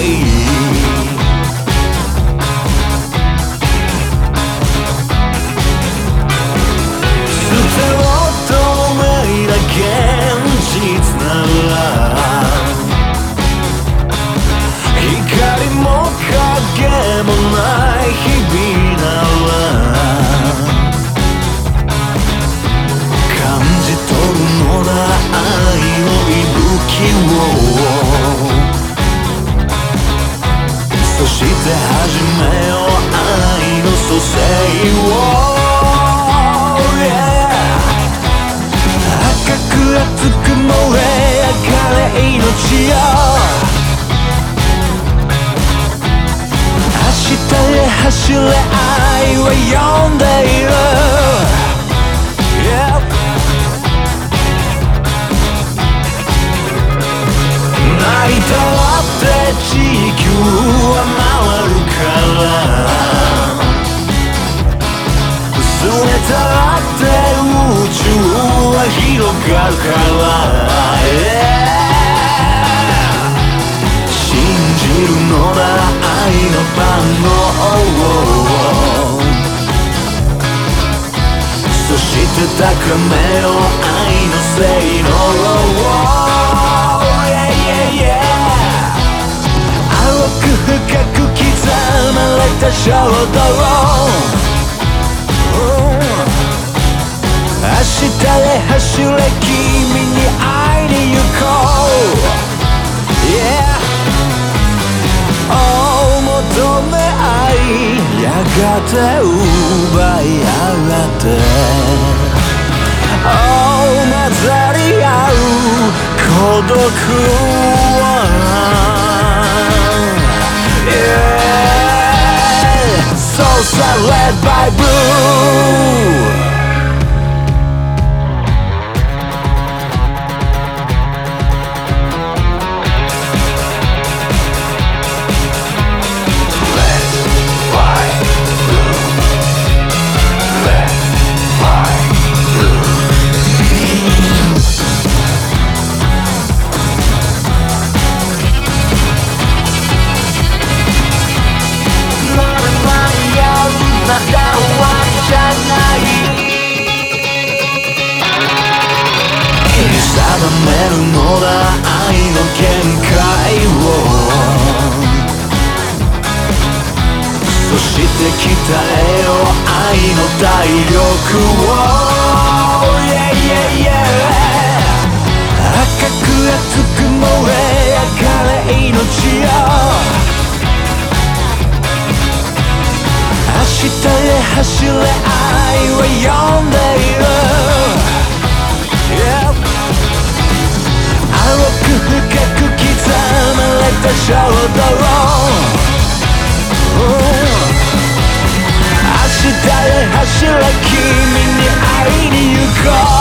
Hey. して始めよう愛の蘇生を明日へ走れ愛は呼んでいる、Yep 泣いたって地球は回るから拗ねたって宇宙は広がるから Yeah 信じるのだ愛の番号そして高めよ愛の性能た衝動明日へ走れ君に会いに行こう。Yeah お求め愛やがて奪い合って。お混ざり合う孤独。are led by blue. して鍛えよう愛の体力を Yeah, yeah, yeah 赤く熱く燃え上がれ命よ明日へ走れ愛は呼んでいる Yeah 青く深く刻まれた衝動下へ走れ君に会いに行こう